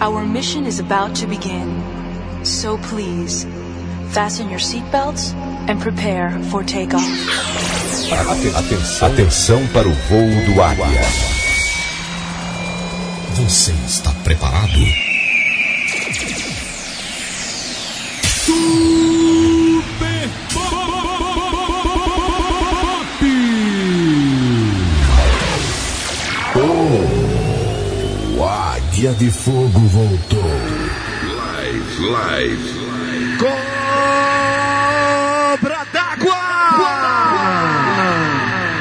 Our mission is about to begin. So please, fasten your seatbelts and prepare for takeoff. Atenção, atenção para o voo do Águia. Você está preparado? Águia de Fogo voltou. Live, live. Cobra d'água!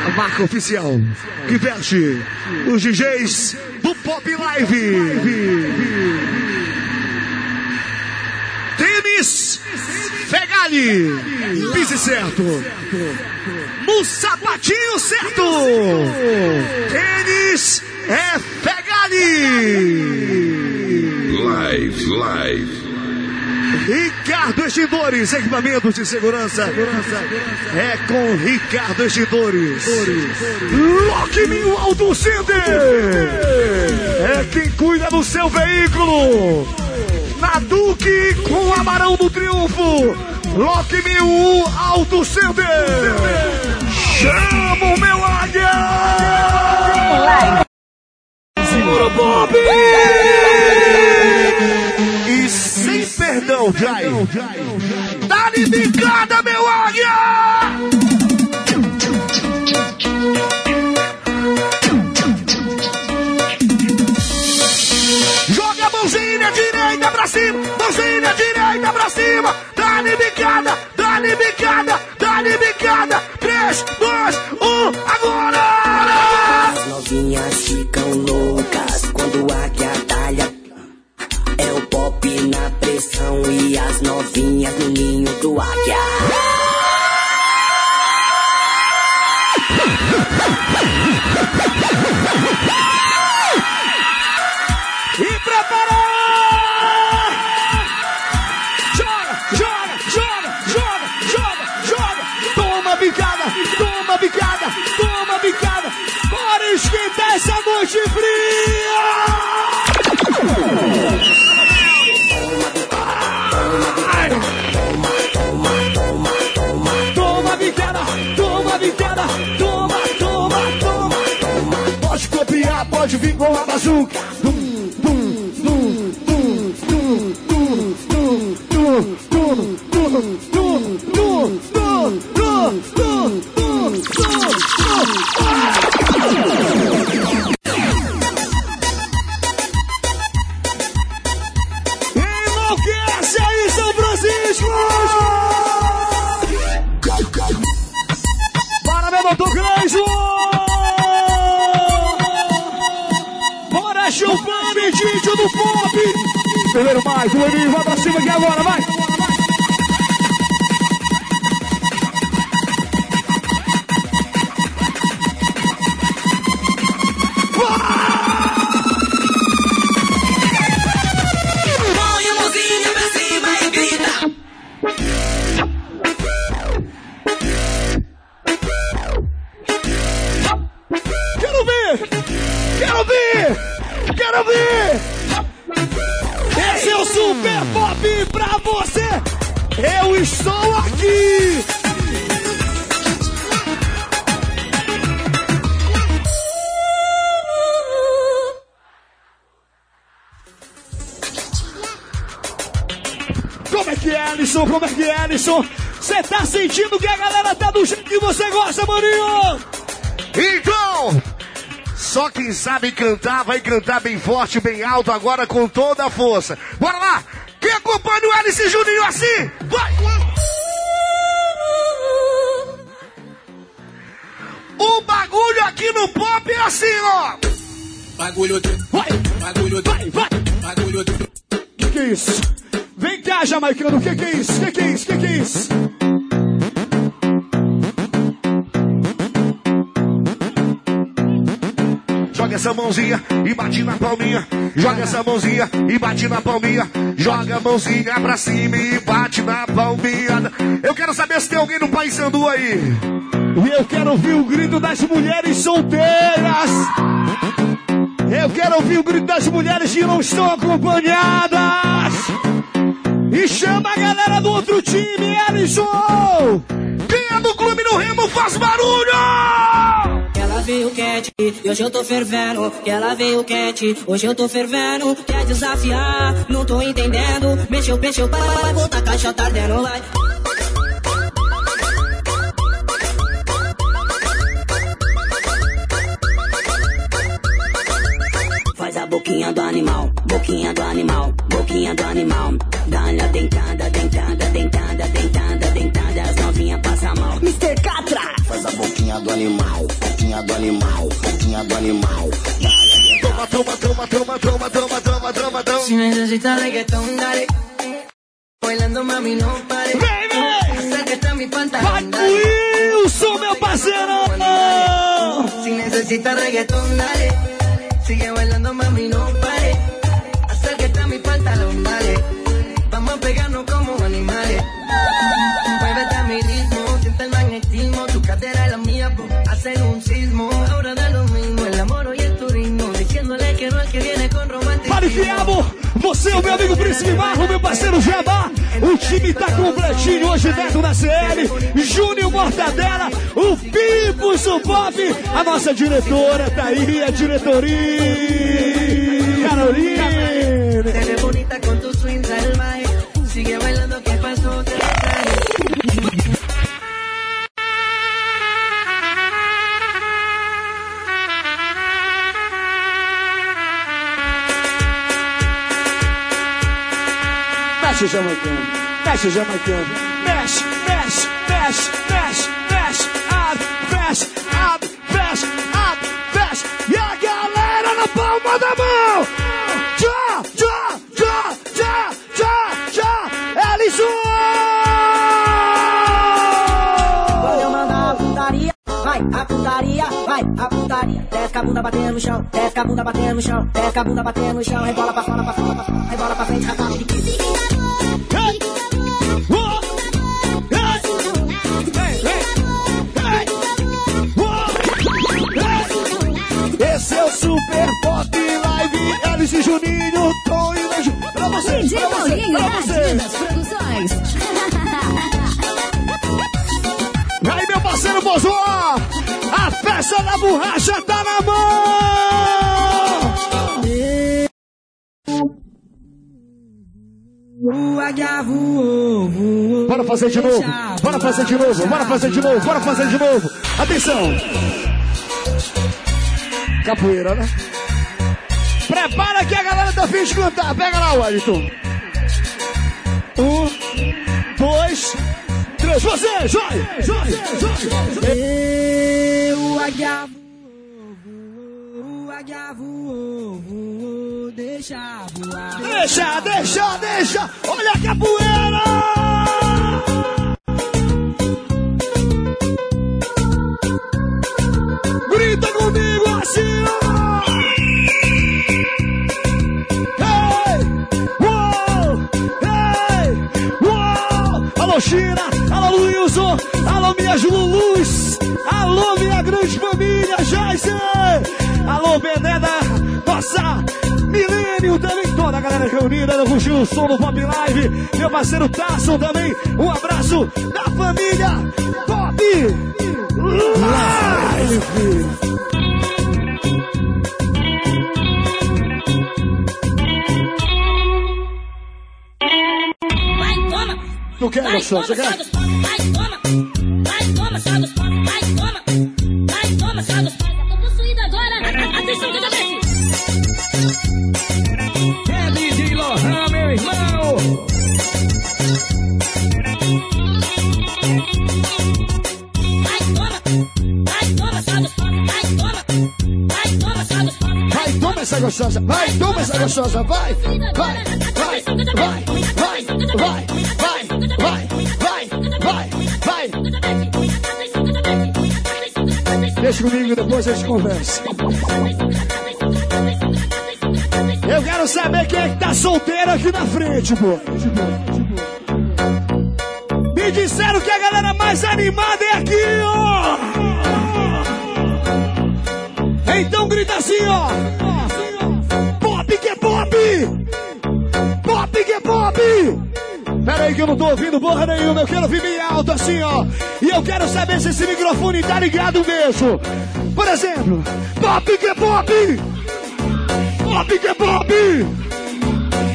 A marca oficial que veste os DJs do Pop Live. Tênis Fegali, pise certo. No sapatinho certo. Tênis é Fegali. Live, live. Ricardo Extintores, equipamentos de segurança. É com Ricardo Extintores. Lock Me Auto Center. É quem cuida do seu veículo. Na Duque com Amarão do Triunfo. Lock Me U Auto Center. Chama o meu águia. Bob. E sem perdão, Jai. Dá-lhe bicada, meu águia! Joga a mãozinha direita pra cima, mãozinha direita pra cima. vim com a bazuca. Do Pop! Primeiro mais, o Elinho, vai pra cima aqui agora, vai! Alisson? Você tá sentindo que a galera tá do jeito que você gosta, maninho? Então, só quem sabe cantar vai cantar bem forte, bem alto, agora com toda a força. Bora lá! Quem acompanha o Alice Juninho assim? Vai! O bagulho aqui no pop é assim, ó! Bagulho do. Vai! Bagulho do. Vai, vai! Bagulho do. Que que é isso? Jamaicano, que que é isso? Que que é isso? Que que é isso? Joga essa mãozinha e bate na palminha. Joga essa mãozinha e bate na palminha. Joga a mãozinha pra cima e bate na palminha. Eu quero saber se tem alguém no Paysandu aí. E eu quero ouvir o grito das mulheres solteiras. Eu quero ouvir o grito das mulheres que não estão acompanhadas. E chama a galera do outro time, Ellison! Quem é do clube no Remo faz barulho! Ela veio quente, hoje eu tô fervendo. Que ela veio quente, hoje eu tô fervendo. Quer desafiar, não tô entendendo. Mexeu, mexeu, vai, vai, volta caixa tá ardendo, vai. Boquinha do animal, boquinha do animal, boquinha do animal. Dá-lhe a dentada, dentada, dentada, dentada, dentada. As novinhas passam mal. Mr. Catra! Faz a boquinha do animal, boquinha do animal, boquinha do animal. Toma, toma, toma, toma, toma, toma, toma, toma, toma. Si necesitas reggaetón, dale. Bailando, mami, no pare. Baby! Acércate a mi pantalón, dale. Wilson, meu parceiro! Si necesitas reggaetón, dale. Sigue bailando, mami, Pare Fiabo, você o meu amigo Príncipe Marro, meu parceiro Jabá. O time tá completinho hoje dentro da CL. Júnior Mortadela, o Pipos, o a nossa diretora tá aí, a diretoria. Carolina. Jamaicano. Mexe, jamaicano. Mexe, mexe, mexe, mexe, mexe. Abre, fecha, abre, fecha, abre, fecha. E a galera na palma da mão. Tchá, tchá, tchá, tchá, tchá, tchá. Ellison! Quando eu mandar a putaria, vai, a putaria, vai, a putaria. Desce a bunda batendo no chão, desce a bunda batendo no chão, desce a bunda batendo no chão, rebola pra fora, pra fora, pra fora, rebola pra frente, rasgado de Super Pop Live Alice e Juninho, Tom e Beijo. Pra vocês, DJ pra vocês, Paulinho pra vocês. Produções. Aí, meu parceiro Bozoa, a festa da borracha tá na mão! O águia voou, voou. Bora fazer de novo, bora fazer de novo, bora fazer de novo, bora fazer de novo. Atenção! Capoeira, né? Prepara que a galera tá fim de cantar. Pega lá, Wellington. Um, dois, três. Você, joia, joia, joia. O águia voou, voou. O águia voou, voou. Deixa voar. Deixa, deixa, deixa. Olha a capoeira! Alô, China! Alô, Wilson! Alô, minha Luz! Alô, minha grande família, Jace! Alô, Beneda! Nossa! Milênio também, toda a galera reunida no Rugiu Som do Pop Live. Meu parceiro Tasson também. Um abraço da família Pop Live. Não quero, Sérgio. Gostosa, vai, toma essa gostosa, vai, vai, vai, vai, vai, vai, vai, vai, vai, vai, vai. Deixa comigo, depois a gente conversa. Eu quero saber quem é que tá solteiro aqui na frente, pô. Me disseram que a galera mais animada é aqui, ó. Então grita assim, ó. Pop! Pop que é pop! Pera aí que eu não tô ouvindo porra nenhuma, eu quero ouvir bem alto assim, ó. E eu quero saber se esse microfone tá ligado mesmo. Por exemplo, pop que é pop! Pop que é pop!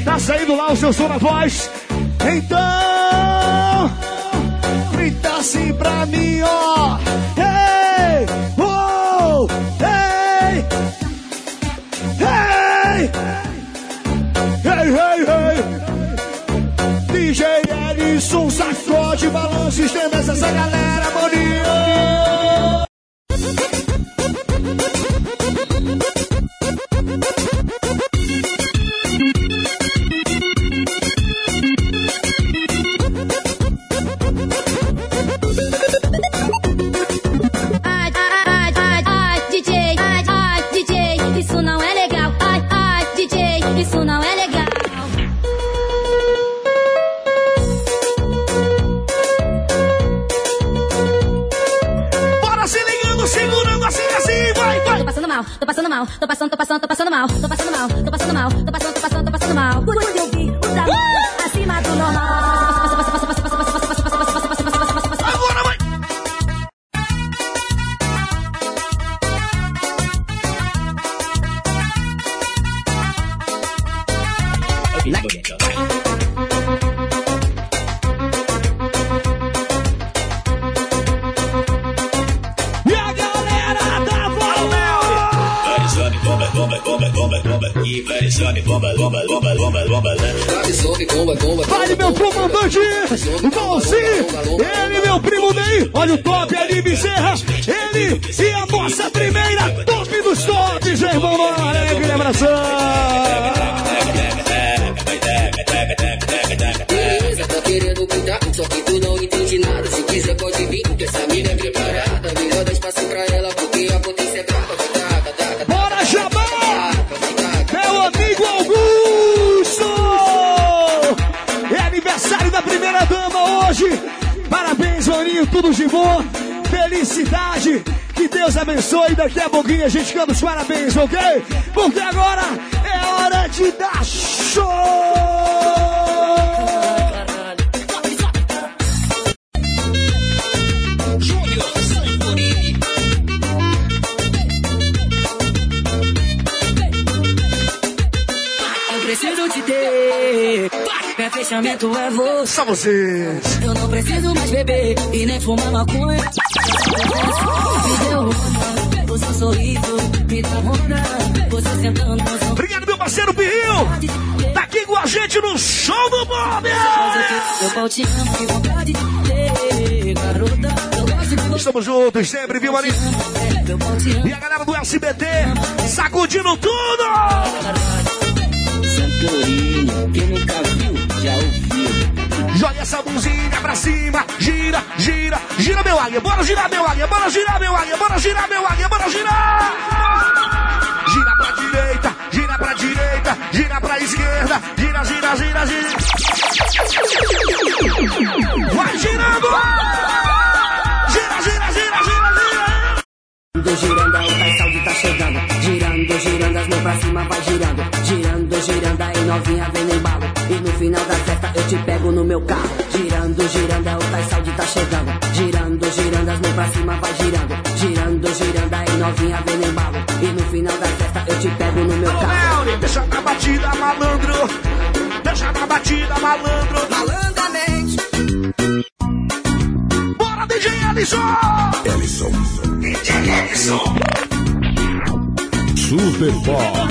Tá saindo lá o seu som na voz? Então, grita assim pra mim, ó. Ellison, sacode, balança, estremece essa galera, moninho! Mal, tô passando tô passando Meu fechamento é você. Só vocês. Eu não preciso mais beber e nem fumar maconha. Me deu onda, o seu sorriso me dá onda. Você sentando no seu Obrigado, meu parceiro Pirril. Tá aqui com a gente no show do Bob. Eu pau te amo, que vontade de ter, garota. Estamos juntos sempre, viu, amo, E a galera do SBT sacudindo tudo! Santorini, quem nunca viu, já ouviu. Joga essa mãozinha pra cima, gira, gira, gira meu águia, bora girar meu águia, bora girar meu águia, bora girar meu águia, bora girar! Gira pra direita, gira pra direita, gira pra esquerda, gira, gira, gira, gira. Vai girando! Gira, gira, gira, gira, gira! Girando, o saúde tá chegando. Girando, girando, as mãos pra cima vai girando. Girando, girando, aí novinha vem no embalo. E no final da festa eu te pego no meu carro. Girando, girando, aí o saúde tá chegando. Girando, girando, as mãos pra cima vai girando. Girando, girando, aí novinha vem no embalo. E no final da festa eu te pego no meu Alô, carro. Melri, deixa na batida, malandro. Deixa na batida, malandro. Malandamente. Bora, DJ Alisson! Ellison. DJ Alisson! Super Pop.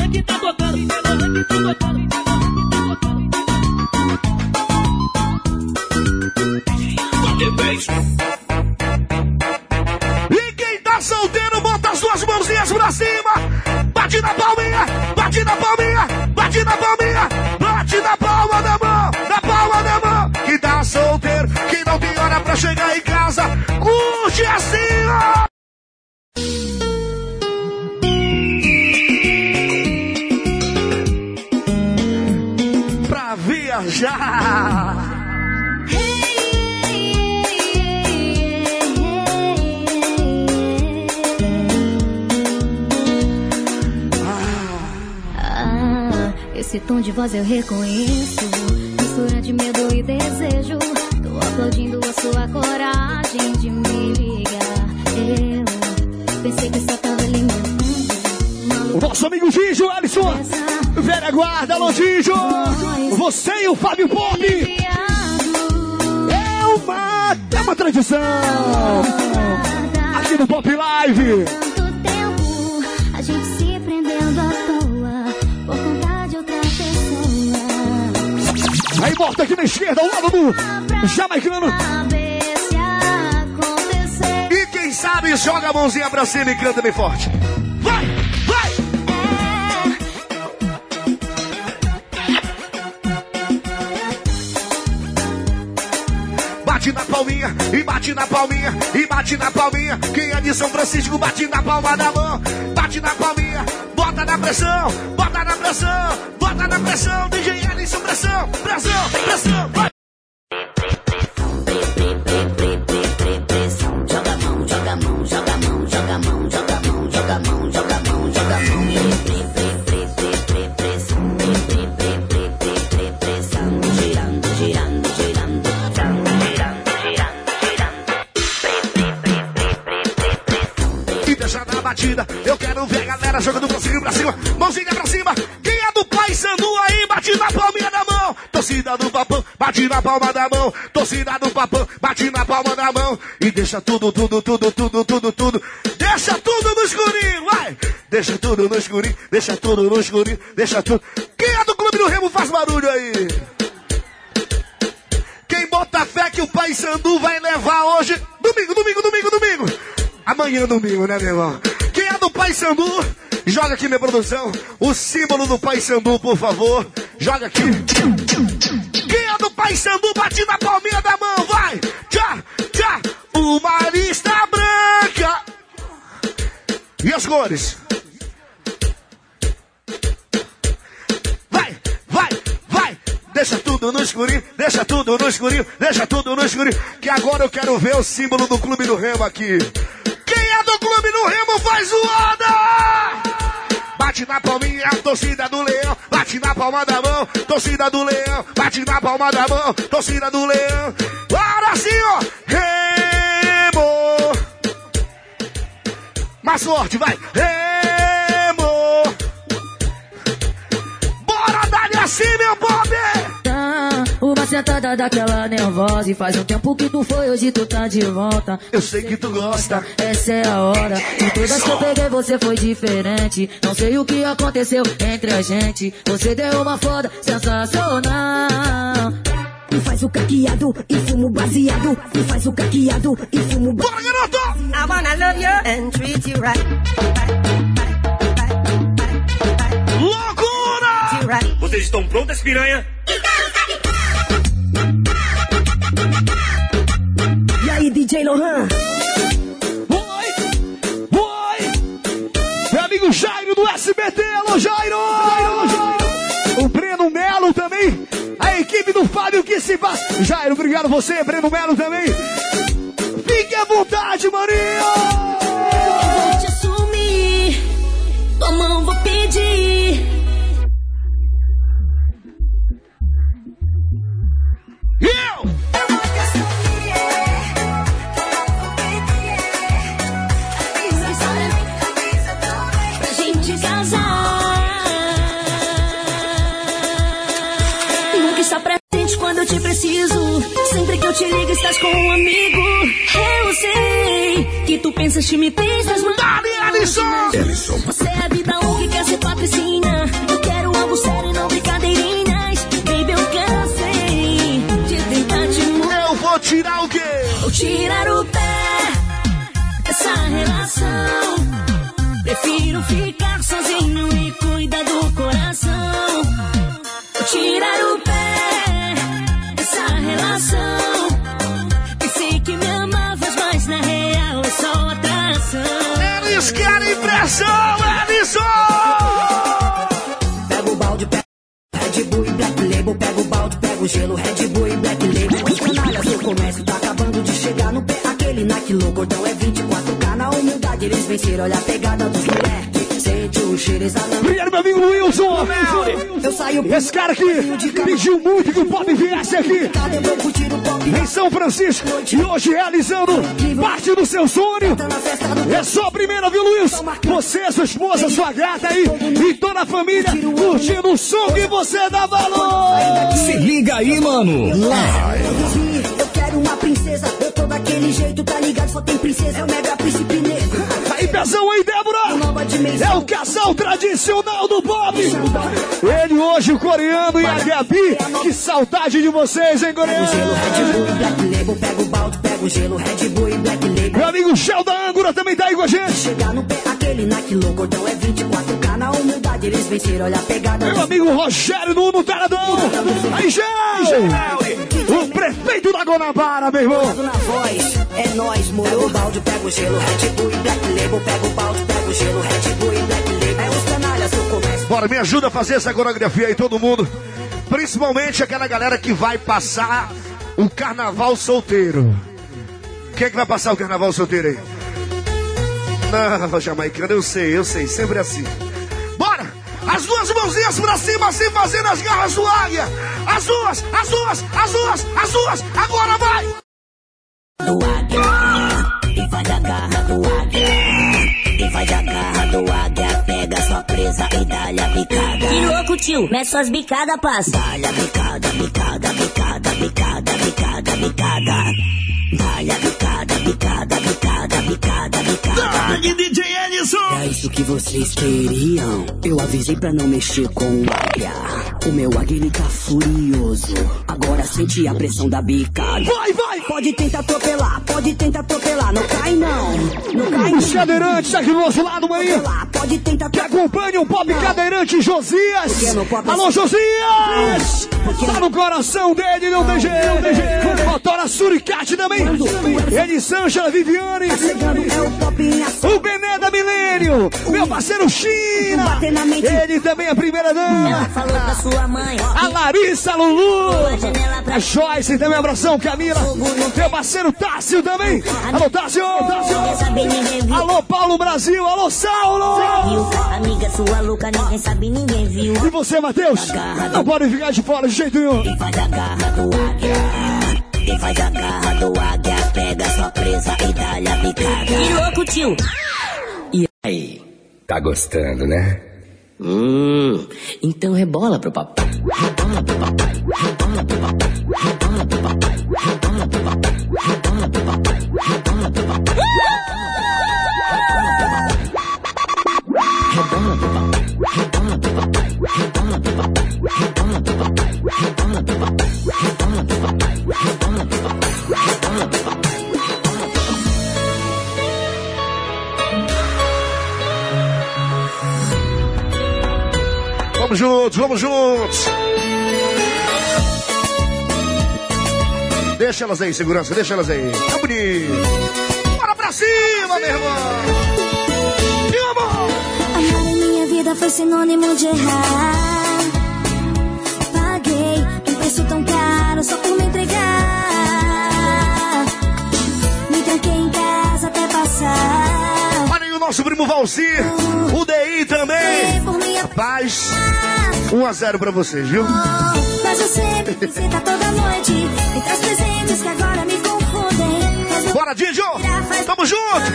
Viajar. Esse tom de voz eu reconheço. Mistura de medo e desejo. Tô aplaudindo a sua coragem de me ligar. Eu pensei que só tava alimentando. O nosso amigo Gijo, Alisson. Velha guarda, Gijo. Você e o Fábio Pop. É uma, é uma tradição. Aqui no Pop Live. Aí volta aqui na esquerda, ao lado do jamaicano. E quem sabe joga a mãozinha pra cima e canta bem forte. Bate na palminha, e bate na palminha, e bate na palminha. Quem é de São Francisco, bate na palma da mão. Bate na palminha, bota na pressão, bota na pressão, bota na pressão. DJ Ellison, pressão, pressão, pressão. Vai. Palma da mão. Torcida do papão, bate na palma da mão. E deixa tudo, tudo, tudo, tudo, tudo, tudo. Deixa tudo no escurinho, vai. Deixa tudo no escurinho, deixa tudo no escurinho, deixa tudo. Quem é do Clube do Remo faz barulho aí. Quem bota fé que o Pai Sandu vai levar hoje. Domingo, domingo, domingo, domingo. Amanhã, domingo, né, meu irmão? Quem é do Pai Sandu, joga aqui, minha produção. O símbolo do Pai Sandu, por favor. Joga aqui. Pai Sandu, bate na palminha da mão, vai. Tchá, tchá. Uma lista branca. E as cores? Vai, vai, vai. Deixa tudo no escurinho, deixa tudo no escurinho, deixa tudo no escurinho. Que agora eu quero ver o símbolo do Clube do Remo aqui. Quem é do Clube do Remo faz zoada! Bate na palminha, torcida do leão. Bate na palma da mão, torcida do leão. Bate na palma da mão, torcida do leão. Agora sim, ó. Remo. Mais forte, vai. Remo. Bora, dali assim, meu Bob. Uma sentada daquela nervosa E faz um tempo que tu foi, hoje tu tá de volta Eu sei que tu gosta Essa é a hora De todas que eu peguei você foi diferente Não sei o que aconteceu entre a gente Você deu uma foda sensacional E faz o caqueado e fumo baseado. E faz o caqueado e fumo Bora, garoto! I wanna love you and treat you right. Loucura! Vocês estão prontas, piranha? Aí, DJ Lohan? Oi! Oi! Meu amigo Jairo do SBT, alô Jairo! O Breno Melo também, a equipe do Fábio que se passa. Jairo, obrigado você, Breno Melo também. Fique à vontade, Maria! Vou te assumir, tua mão vou pedir. Eu! Preciso. Sempre que eu te ligo, estás com um amigo. Eu sei que tu pensas que me pensas, mas. Dali, Alisson! Você é a vida um que quer ser patricinha. Eu quero algo sério e não brincadeirinhas. Baby, eu cansei de tentar te mudar. Eu vou tirar o quê? Vou tirar o pé dessa relação. Ellison! Pega o balde, pega Red Bull e Black Label. Pega o balde, pega o gelo, Red Bull e Black Label. Os canalhas, seu comércio tá acabando de chegar no pé. Aquele Nike louco, então é 24K na humildade. Eles venceram, olha a pegada dos moleques. Sente o o cheiro exalando. Obrigado, meu amigo Wilson. Eu saio Esse cara aqui pediu muito que o Pop viesse aqui em São Francisco e hoje realizando parte do seu sonho. É só a primeira, viu, Luiz? Você, sua esposa, sua gata aí e toda a família curtindo o som que você dá valor. Se liga aí, mano. Eu quero uma princesa, eu tô daquele jeito, tá ligado? Só tem princesa, é o mega príncipe negro. Pezão aí, Débora! É o casal tradicional do Bob! Ele hoje, o coreano e a Gabi. Que saudade de vocês, hein, coreano? Meu amigo Shell da Ângora também tá aí com a gente. Chegar no pé, aquele Nike louco, então é 24K humildade, eles venceram, olha a pegada. Meu amigo Rogério no Uno Taradão. Aí, Gel! O prefeito da Guanabara, meu irmão. Na voz, é nós, moro. O balde, pega o gelo, Red Bull e Black Label, pega o balde, pega o gelo, Red Bull e Black Label. É os canalhas do comércio. Bora, me ajuda a fazer essa coreografia aí, todo mundo. Principalmente aquela galera que vai passar o carnaval solteiro. Quem é que vai passar o carnaval solteiro aí? Não, jamaicano, eu sei, eu sei, sempre assim. Bora! As duas mãozinhas pra cima, assim, fazendo as garras do águia. As duas, as duas, as duas, as duas. Agora vai! do águia e faz a garra do águia e faz a garra do águia pega sua presa e dá-lhe a bicada Que louco, tio. Mete suas bicadas, passa. dá-lhe a bicada bicada bicada bicada bicada bicada dá-lhe a bicada bicada bicada bicada bicada Dali, DJ Edson. é isso que vocês queriam. Eu avisei pra não mexer com o águia. O meu águia ele tá furioso. Agora sente a pressão da bicada. Vai, vai! Pode tentar atropelar, pode tentar atropelar. Não cai não, não cai Os cadeirantes aqui do nosso lado, não. Pode tentar Que acompanha o Pop Cadeirante Josias. Alô, Josias! Tá no coração dele, não não tem jeito. Motora Suricate também. Ele Sancha, Viviane. É o pop em ação. O Bené da Milênio. Meu parceiro China. Ele também é primeira Ela dama. falou pra sua mãe. A Larissa Lulu. A Joyce também, abração, Camila. Meu parceiro Tássio também. Alô, Tássio. Ninguém viu. Alô, Paulo Brasil. Alô, Saulo. Amiga sua louca, ninguém sabe, ninguém viu. E você, Matheus? Não pode ficar de fora de jeito nenhum. E faz a garra do águia. E faz a garra do águia pega sua presa e dá-lhe a picada. Que louco, tio! E aí? Tá gostando, né? Hum, então rebola pro papai, rebola pro papai, rebola pro papai, rebola pro papai, rebola pro papai, rebola pro papai, rebola pro papai. Rebola pro papai, rebola pro papai, rebola pro papai, rebola pro papai, rebola pro papai, rebola pro papai, rebola pro papai, rebola pro papai. Vamos juntos, vamos juntos. Deixa elas aí, segurança, deixa elas aí. Tá bonito. Bora pra cima, meu irmão. E amor. Amar em minha vida foi sinônimo de errar. Paguei um preço tão caro só por me entregar. Me tranquei em casa até passar. Olha aí o nosso primo Valcir. O Também. Rapaz, 1 a 0 pra vocês, viu? Mas eu sempre visita toda noite. Me traz presentes que agora me confundem. Faz meu Bora, Didio. Tamo junto.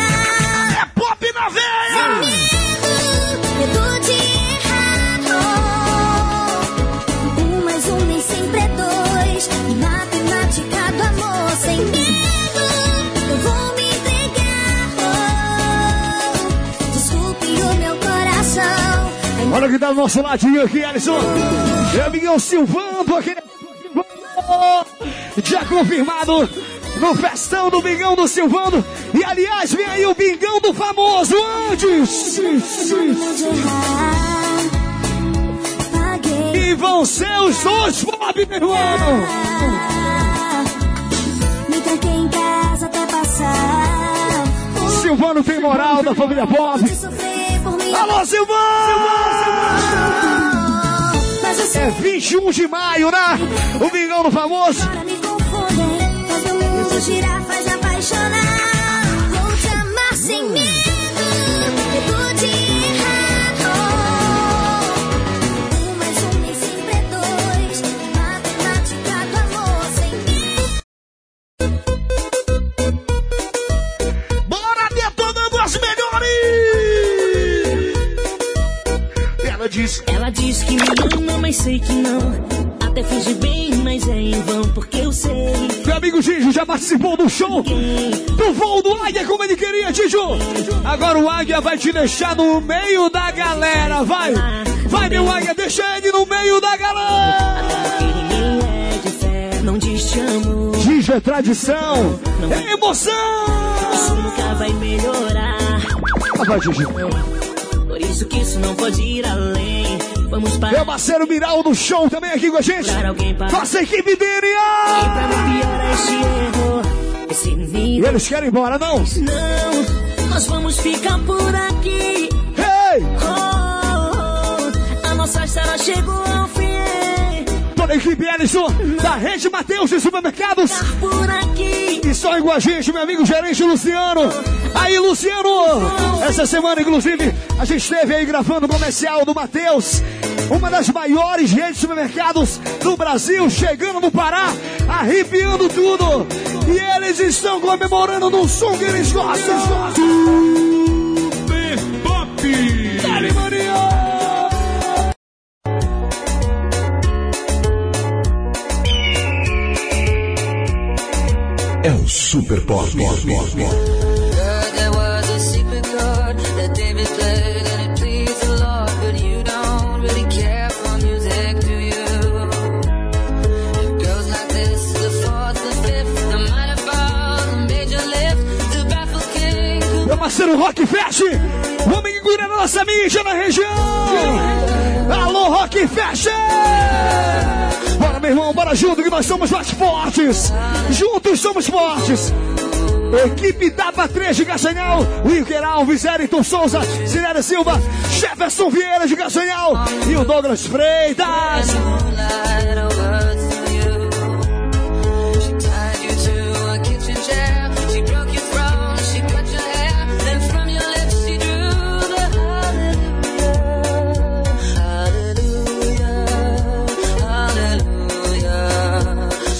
É pop na veia. Olha que tá do nosso ladinho aqui, Alisson. Meu amiguinho Silvando, aquele. Já confirmado no festão do Bingão do Silvando. E aliás, vem aí o Bingão do famoso antes. E vão ser os dois Bob, meu irmão. Me tranquei em casa até passar. Silvano tem moral da família Bob. Alô, Silvano! É 21 de maio, né? O Bingão do famoso. Faz meu mundo girar, faz me apaixonar. Vou te amar sem medo. Diz. Ela diz que me ama, mas sei que não. Até finge bem, mas é em vão, porque eu sei. Meu amigo Gijo já participou do show do voo do Águia, como ele queria, Gijo. Agora o Águia vai te deixar no meio da galera, vai. Vai, meu Águia, deixa ele no meio da galera. É. Gijo é tradição, é emoção. Isso nunca vai melhorar. Ah, vai, Gijo. Por isso que isso não pode ir além. Vamos para. Meu parceiro Miral do show também aqui com a gente. Nossa equipe dele. E esse E eles querem ir embora, não? Não, nós vamos ficar por aqui. Hey! Oh, oh, a nossa história chegou ao fim. Toda a equipe Ellison, da Rede Mateus de Supermercados. Por aqui. E só igual a gente, meu amigo gerente Luciano. Aí, Luciano! Essa semana, inclusive, a gente esteve aí gravando o comercial do Mateus. Uma das maiores redes de supermercados do Brasil, chegando no Pará, arrepiando tudo. E eles estão comemorando no som que eles gostam. Super Pop! Dale, Maria! The major lift, the baffled king. Meu parceiro Rock Fest, o homem que cuida da nossa mídia na região. Alô, Rock Fest! Bora, meu irmão, bora junto que nós somos mais fortes. Juntos somos fortes. Equipe Dapa 3 de Castanhal, Wilker Alves, Eriton Souza, Cinéria Silva, Jefferson Vieira de Castanhal e o Douglas Freitas.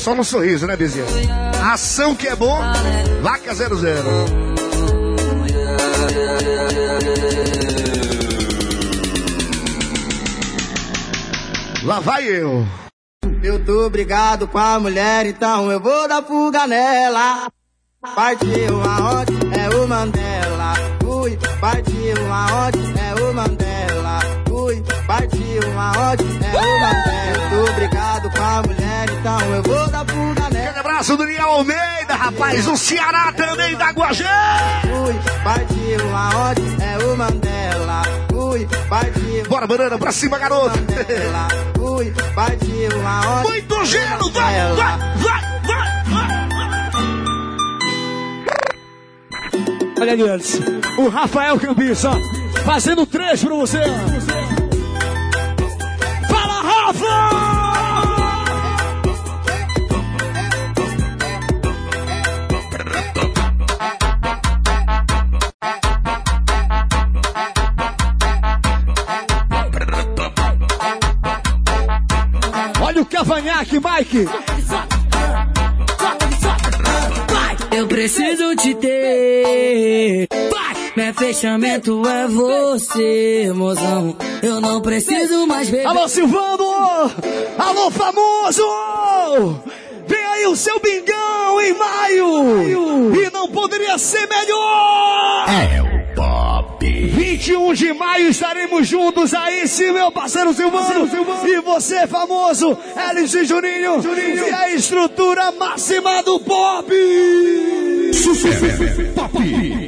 Só no sorriso, né, Bezinha? Ação que é bom, Vaca 00. Lá vai eu. Eu tô brigado com a mulher, então eu vou dar fuga nela. Partiu aonde é o Mandela. Ui, partiu aonde é o Mandela. Ui, partiu aonde é o Mandela. Tô brigado com a mulher, então eu vou dar fuga nela. Grande abraço do Daniel Almeida, rapaz, do Ceará também, da Guajé. Ui, partiu aonde é o Mandela. Ui, partiu. Bora, banana, pra cima, garoto. Mandela. Ui, partiu aonde. Muito gelo, vai, vai, vai, vai, vai. Olha ali antes, o Rafael Cambiça, fazendo três pra você. Olha o cavanhaque, Mike. Fechamento é você, mozão. Eu não preciso mais beber. Alô, Silvano! Alô, famoso! Vem aí o seu bingão em maio! E não poderia ser melhor! É o Pop. 21 de maio estaremos juntos aí, sim, meu parceiro Silvano! E você, famoso, LG Juninho! E a estrutura máxima do pop! Super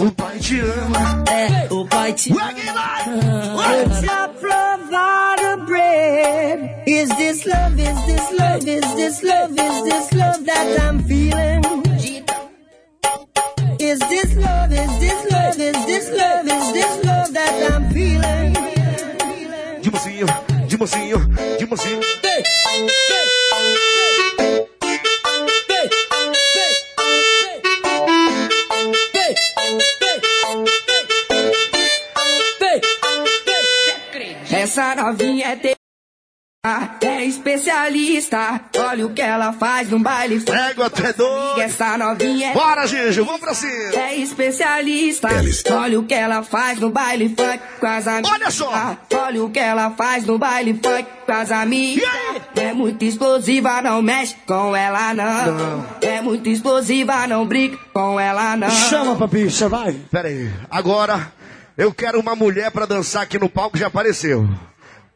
O pai te ama. É, o pai te ama. Of bread. Is this love, is this love, is this love, is this love that I'm feeling? Is this love, is this love, is this love, is this love that I'm feeling? De mocinho, de mocinho, de mocinho. Novinha é te... É especialista, olha o que ela faz no baile funk. Égua, tu é doido. Essa novinha é... Bora, Gigi, vamos pra cima. É especialista, olha o que ela faz no baile funk com as amigas. Olha só. Olha o que ela faz no baile funk com as amigas. É muito explosiva, não mexe com ela não. É muito explosiva, não brinca com ela não. Chama pra bicha, vai. Pera aí. Agora, eu quero uma mulher pra dançar aqui no palco, já apareceu.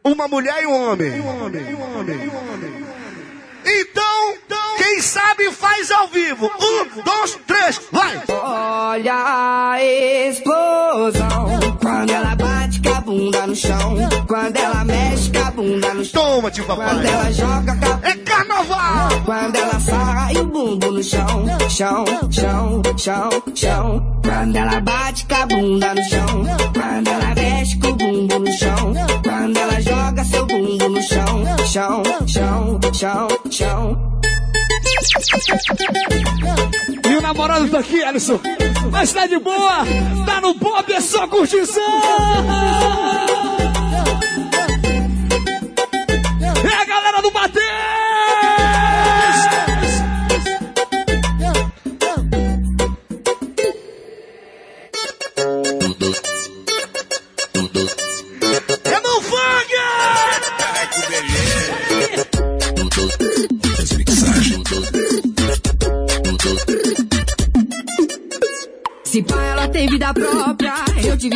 Uma mulher e um homem. Então, quem sabe faz ao vivo. Um, dois, três, vai! Olha a explosão quando ela bate com a bunda no chão. Quando ela mexe com a bunda no chão. Toma, tio papai. Quando ela joga com a... É carnaval! Quando ela sai o bumbum no chão, chão, chão, chão, chão. Quando ela bate com a bunda no chão. Quando ela mexe com o bumbum no chão. Quando ela joga bumbum no chão, chão, chão, chão, chão. E o namorado tá aqui, Alisson. Mas tá de boa. Tá no Bob, é só curtição. É a galera do Bater.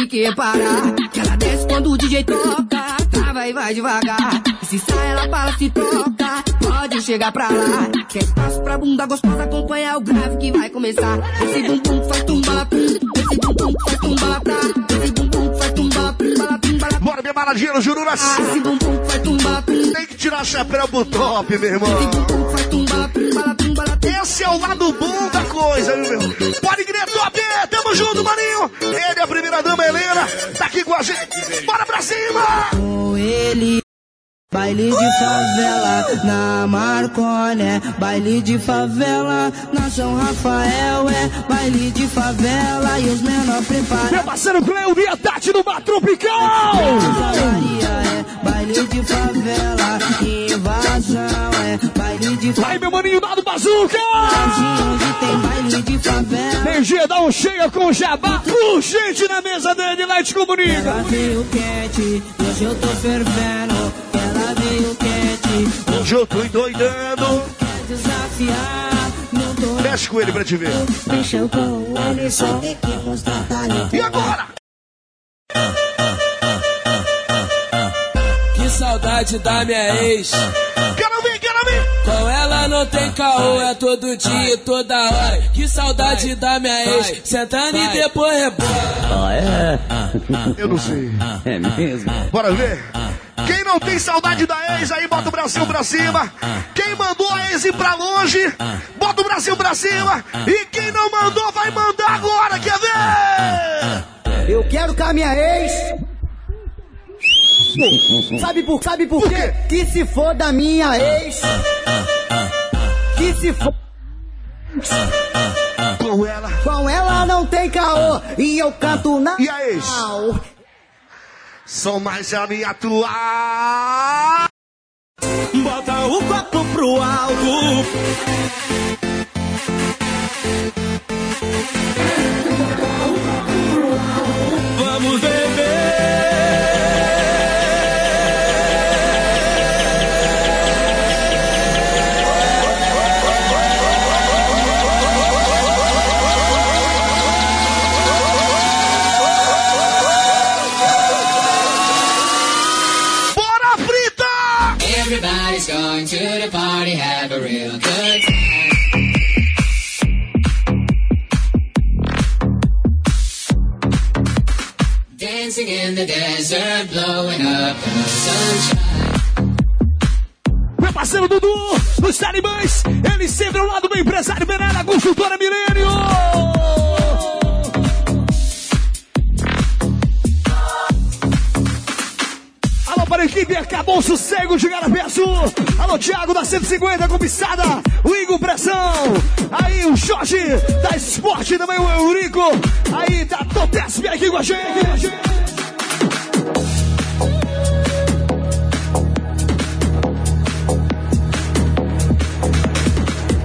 Que reparar. Que ela desce quando o DJ toca, trava e vai devagar. E se sai, ela fala, se toca, pode chegar pra lá. Quer espaço pra bunda gostosa, acompanha o grave que vai começar. Esse bumbum faz tumba, esse bumbum faz tumba, esse bumbum faz tumba, tumba, tumba. Bora, minha maladinha no Jururas. Esse bumbum faz tumba, Tem que tirar chapéu pro top, meu irmão. faz tumba, tumba, tumba. Esse é o lado bom da coisa, viu, meu? Pode crer, top! Tamo junto, maninho! Ele é a primeira dama, Helena, tá aqui com a gente. Bora pra cima! Com ele. Baile de favela na Marconé, baile de favela na São Rafael, é baile de favela e os menor preparados. Meu parceiro Cleo e a Tati do Bar Tropical. é baile de favela, invasão, é baile de favela. Aí, meu maninho dado bazuca. Onde tem baile de favela. Energia dá um chega com jabá urgente na mesa dele, Light Comunica. Ela veio quente, hoje eu tô fervendo. Quente, Hoje eu tô endoidando. quer desafiar. Não tô Mexe com ele pra te ver. Mexeu com ele, só tem que mostrar talento. E agora? Que saudade da minha ex. Quero ver, quero ver! Com ela não tem caô, é todo dia e toda hora. Que saudade da minha ex. Sentando e depois rebola. Ah, é? Eu não sei. É mesmo? Bora ver? Quem não tem saudade da ex aí, bota o Brasil pra cima. Quem mandou a ex ir pra longe, bota o Brasil pra cima. E quem não mandou, vai mandar agora, quer ver? Eu quero com a minha ex. Sabe por, sabe por quê? Que se for da minha ex. Que se for. Com ela. Com ela não tem caô. E eu canto na. E a ex? Sou mais atual. Bota o copo pro alto. Vamos beber. Everybody's going to the party, have a real good time. Dancing in the desert, blowing up the sunshine. Meu parceiro Dudu, dos Talibãs, ele sempre ao lado do empresário Benera, consultora Milênio. bom sossego de Garapeço. Alô, Thiago da 150, cobiçada. O Igor Pressão. Aí o Jorge da Esporte, também o Eurico. Aí tá da Totesp aqui com a gente.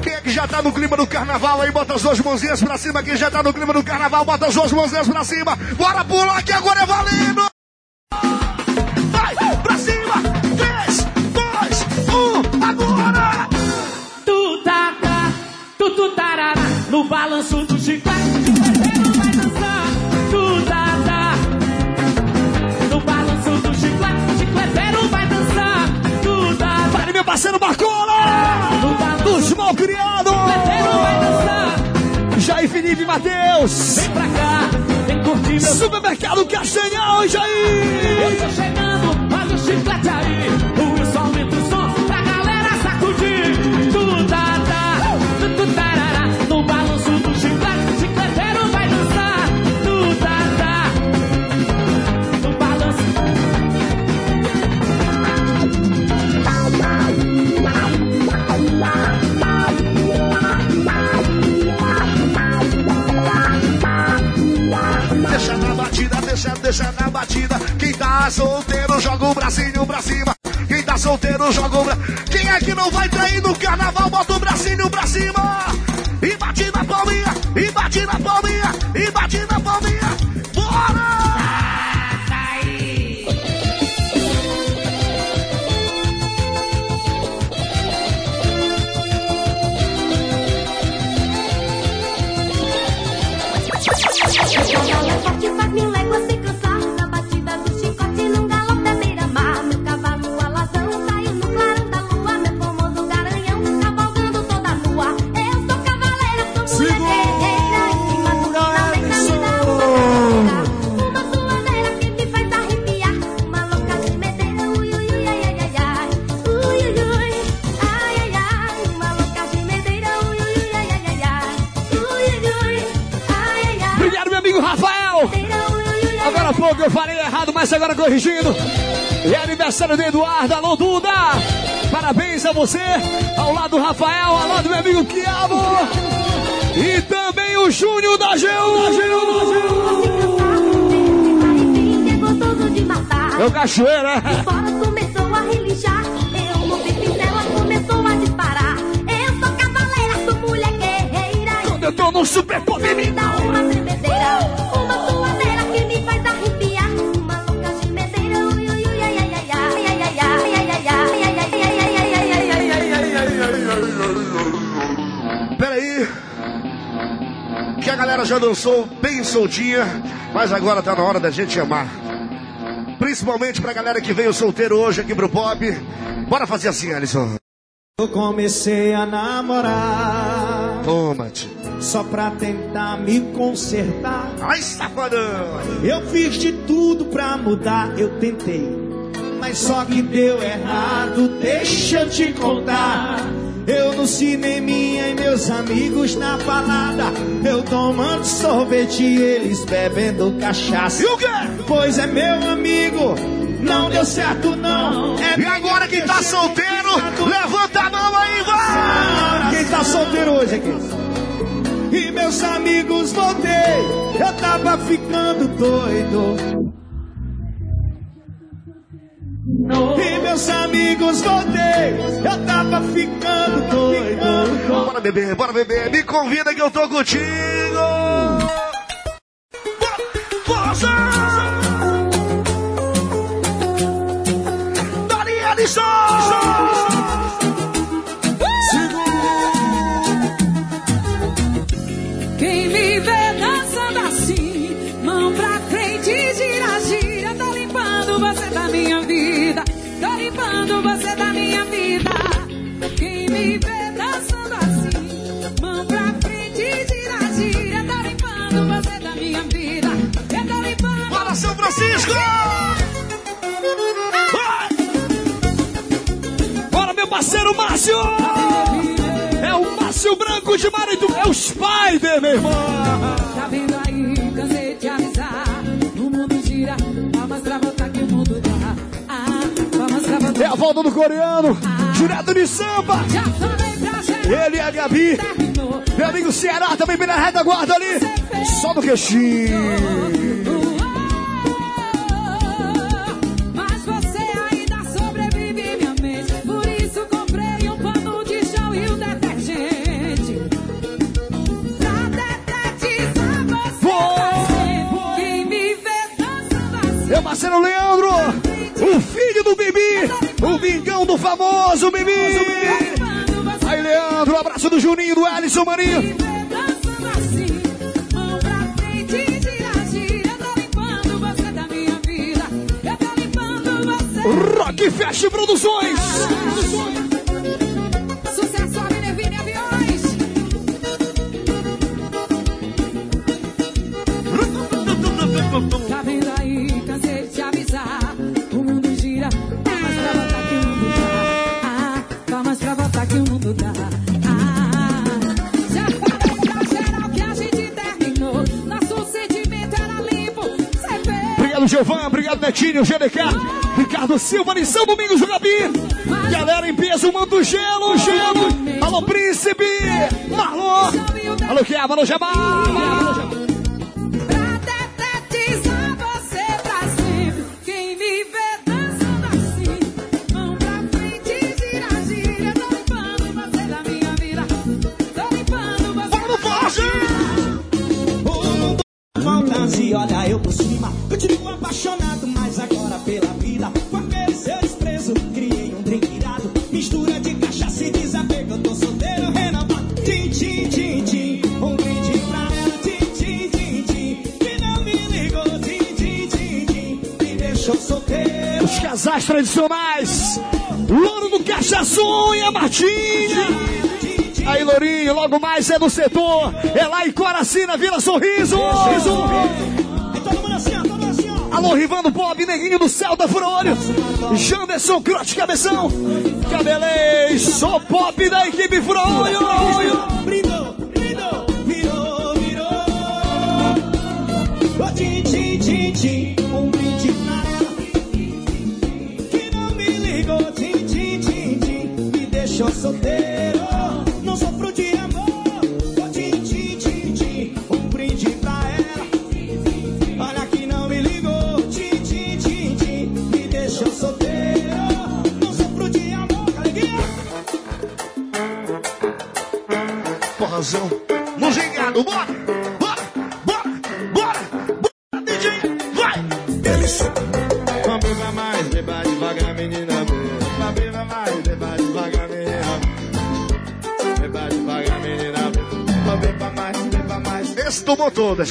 Quem é que Já tá no clima do carnaval aí, bota as duas mãozinhas pra cima. Quem já tá no clima do carnaval, bota as duas mãozinhas pra cima. Bora pular que agora é valendo! Criados! Jair Felipe Matheus! Vem pra cá, vem curtir meu Supermercado Castanhal, Jair! Eu tô chegando, olha o chiclete aí. Aniversário do Eduardo, alô Duda! Parabéns a você, ao lado do Rafael, ao lado do meu amigo Quiabo! E também o Júnior da Geu, da É! É o cachoeira! Fora começou a relinchar. Eu no pincel, ela começou a disparar. Eu sou cavaleira, sou mulher guerreira. Quando eu tô no super pop, me dá uma Já dançou bem soltinha, mas agora tá na hora da gente amar. Principalmente pra galera que veio solteiro hoje aqui pro pop. Bora fazer assim, Alisson. Eu comecei a namorar. Toma-te. Só pra tentar me consertar. Ai, safadão! Eu fiz de tudo pra mudar, eu tentei. Mas só que deu errado, deixa eu te contar. Eu no cineminha e meus amigos na balada. Eu tomando sorvete e eles bebendo cachaça. E o quê? Pois é meu amigo, não deu certo não. É E agora quem tá solteiro, levanta a mão aí, vai! Quem tá solteiro hoje aqui? E meus amigos voltei, eu tava ficando doido. E meus amigos voltei, eu tava ficando doido. Bora beber, bora beber. Me convida que eu tô contigo. Força! Dali Alisson! Parceiro Márcio! É o Márcio Branco de Marito, é o Spider, meu irmão! Tá vendo aí, cansei de avisar. O mundo gira, vamos pra voltar que o mundo dá. Ah, vamos pra voltar. É a volta do coreano, jurado de samba! Já falei pra gente. Ele e a Gabi, meu amigo Ceará também bem na retaguarda ali, só no queixinho. Parceiro Leandro, o filho do Bibi, o bingão do famoso Bibi. Aí, Leandro, um abraço do Juninho, do Alisson Marinho. Dançando assim, mão Netinho, GDK. Ricardo Silva de São Domingos do Gabi. Galera em peso, manda gelo, gelo. Alô, Príncipe. Marlon. Alô, Kiava, alô, Jabá. Cachaçu a Martinha. Aí, Lourinho, logo mais é no setor. É lá em Coracina, Vila Sorriso. Alô, Rivando Bob, Neguinho do Céu da Furolho. Janderson Crote Cabeção. Cabelei, sou pop da equipe Furolho.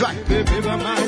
Vai.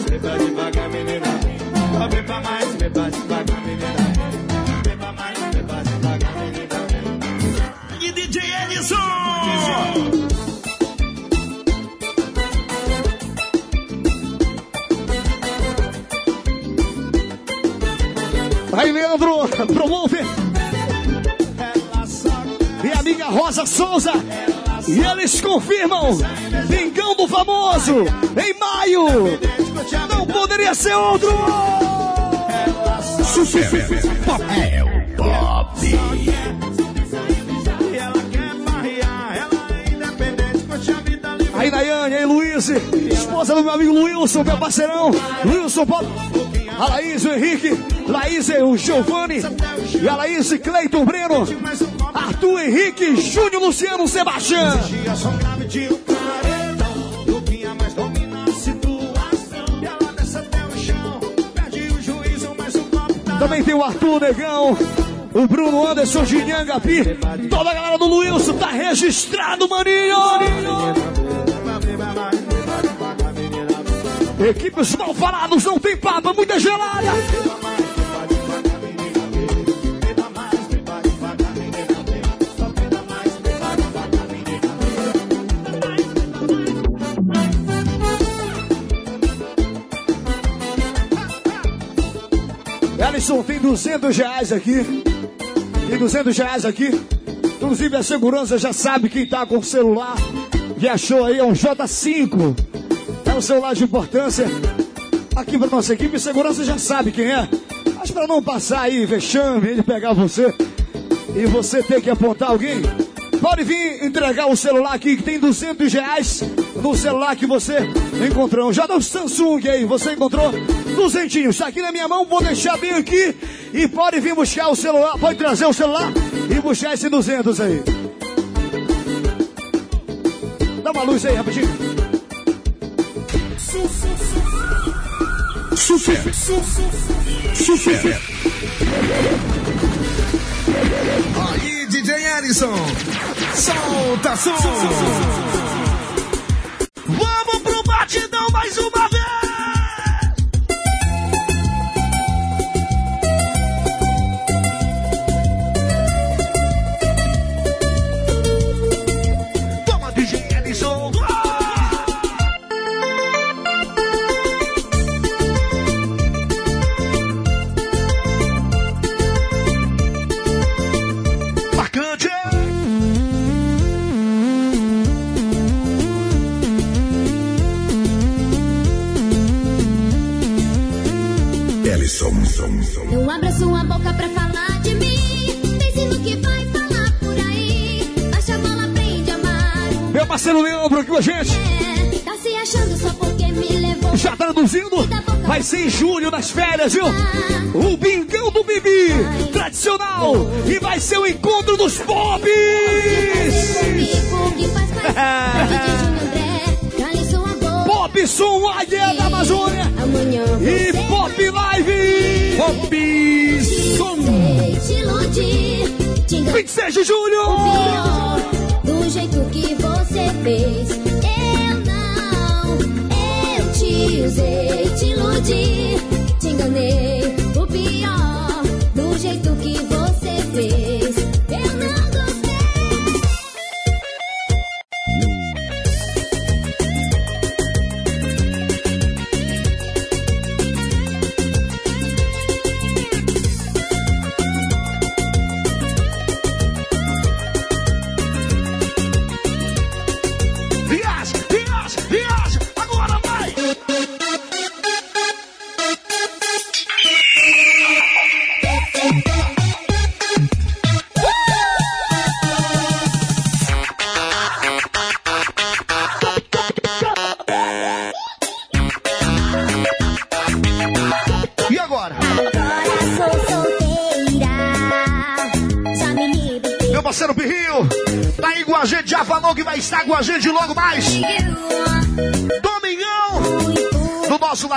É independente, curte a vida livre. Aí, Nayane, aí, Luiz. Esposa do meu amigo Wilson, meu parceirão. Wilson, Paulo. A Laís, o Henrique. Laís, o Giovanni. E a Laís, Cleiton Breno. Arthur Henrique, Júnior Luciano Sebastião. Também tem o Arthur Negão. O Bruno Anderson, Ginian Gapi. Toda a galera do Wilson tá registrado, maninho. Equipes mal falados, não tem papo, muita gelada. Alisson, tem 200 reais aqui. Tem 200 reais aqui. Inclusive a segurança já sabe quem tá com o celular. Achou aí, é um J5. É um celular de importância. Aqui pra nossa equipe, segurança já sabe quem é. Mas pra não passar aí vexame, ele pegar você e você ter que apontar alguém, pode vir entregar o celular aqui que tem 200 reais no celular que você encontrou. Já dá o Samsung aí, você encontrou? Duzentinhos, tá aqui na minha mão, vou deixar bem aqui e pode vir buscar o celular, pode trazer o celular e buscar esse 200 aí. Dá uma luz aí rapidinho. Super. Super. Aí, DJ Ellison. Solta som. Vamos Meu parceiro Leandro aqui com a gente. É, tá se achando só porque me levou. Já traduzindo, vai ser em julho nas férias, viu? O Bingão do Bibi, tradicional, e vai ser o encontro dos pobres! Boca. Pop Som Águia da Amazônia e você Pop Live! Pop Som! vai te iludir. Te enganar. 26 de julho! Do jeito que você fez. Eu não, eu te usei, te iludi, te enganei.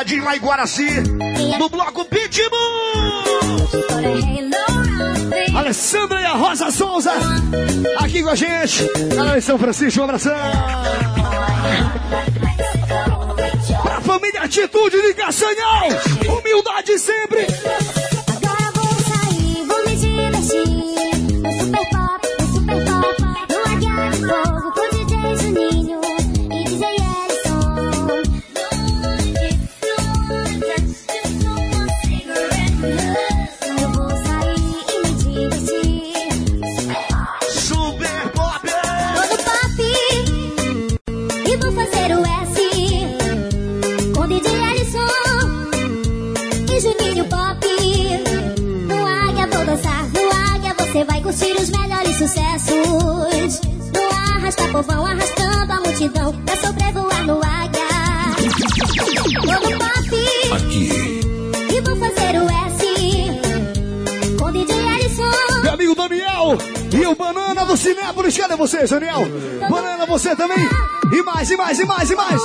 Ladinho lá em no bloco Pitbull. Alessandra e a Rosa Souza aqui com a gente. Galera de São Francisco, um abração. Pra família Atitude de Castanhal, humildade sempre. Sucessos. No Arrasta Povão, arrastando a multidão pra sobrevoar no Águia. Vou no pop Aqui. e vou fazer o S com DJ Ellison. Meu amigo Daniel e o Banana do Cinépolis. Cadê vocês, Daniel? Banana, você também. E mais, e mais, e mais, e mais.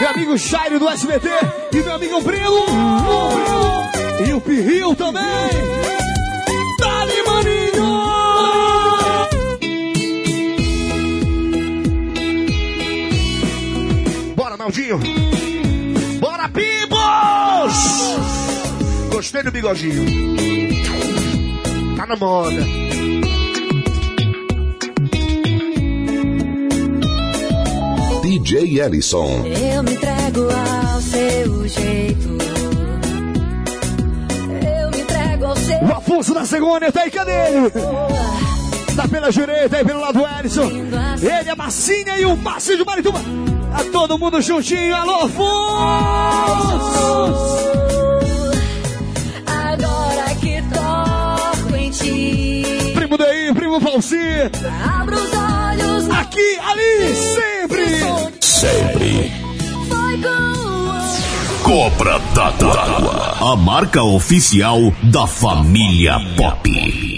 Meu amigo Jairo do SBT e meu amigo Breno. O Breno. E o Pirril também. Bora, Naldinho. Bora, Pibos! Gostei do bigodinho. Tá na moda. DJ Ellison. Eu me entrego ao seu jeito. Eu me entrego ao seu O Afonso da Segunda tá aí, cadê ele? Tá pela direita aí pelo lado do Ellison. Ele, a Massinha e o Márcio de Marituba. Tá todo mundo juntinho. Alô, Afonso! Agora que toco em ti. Primo daí, primo Falsi. Abra os olhos. Aqui, ali, sempre. Sempre. Foi com Cobra d'Água. A marca oficial da família Pop.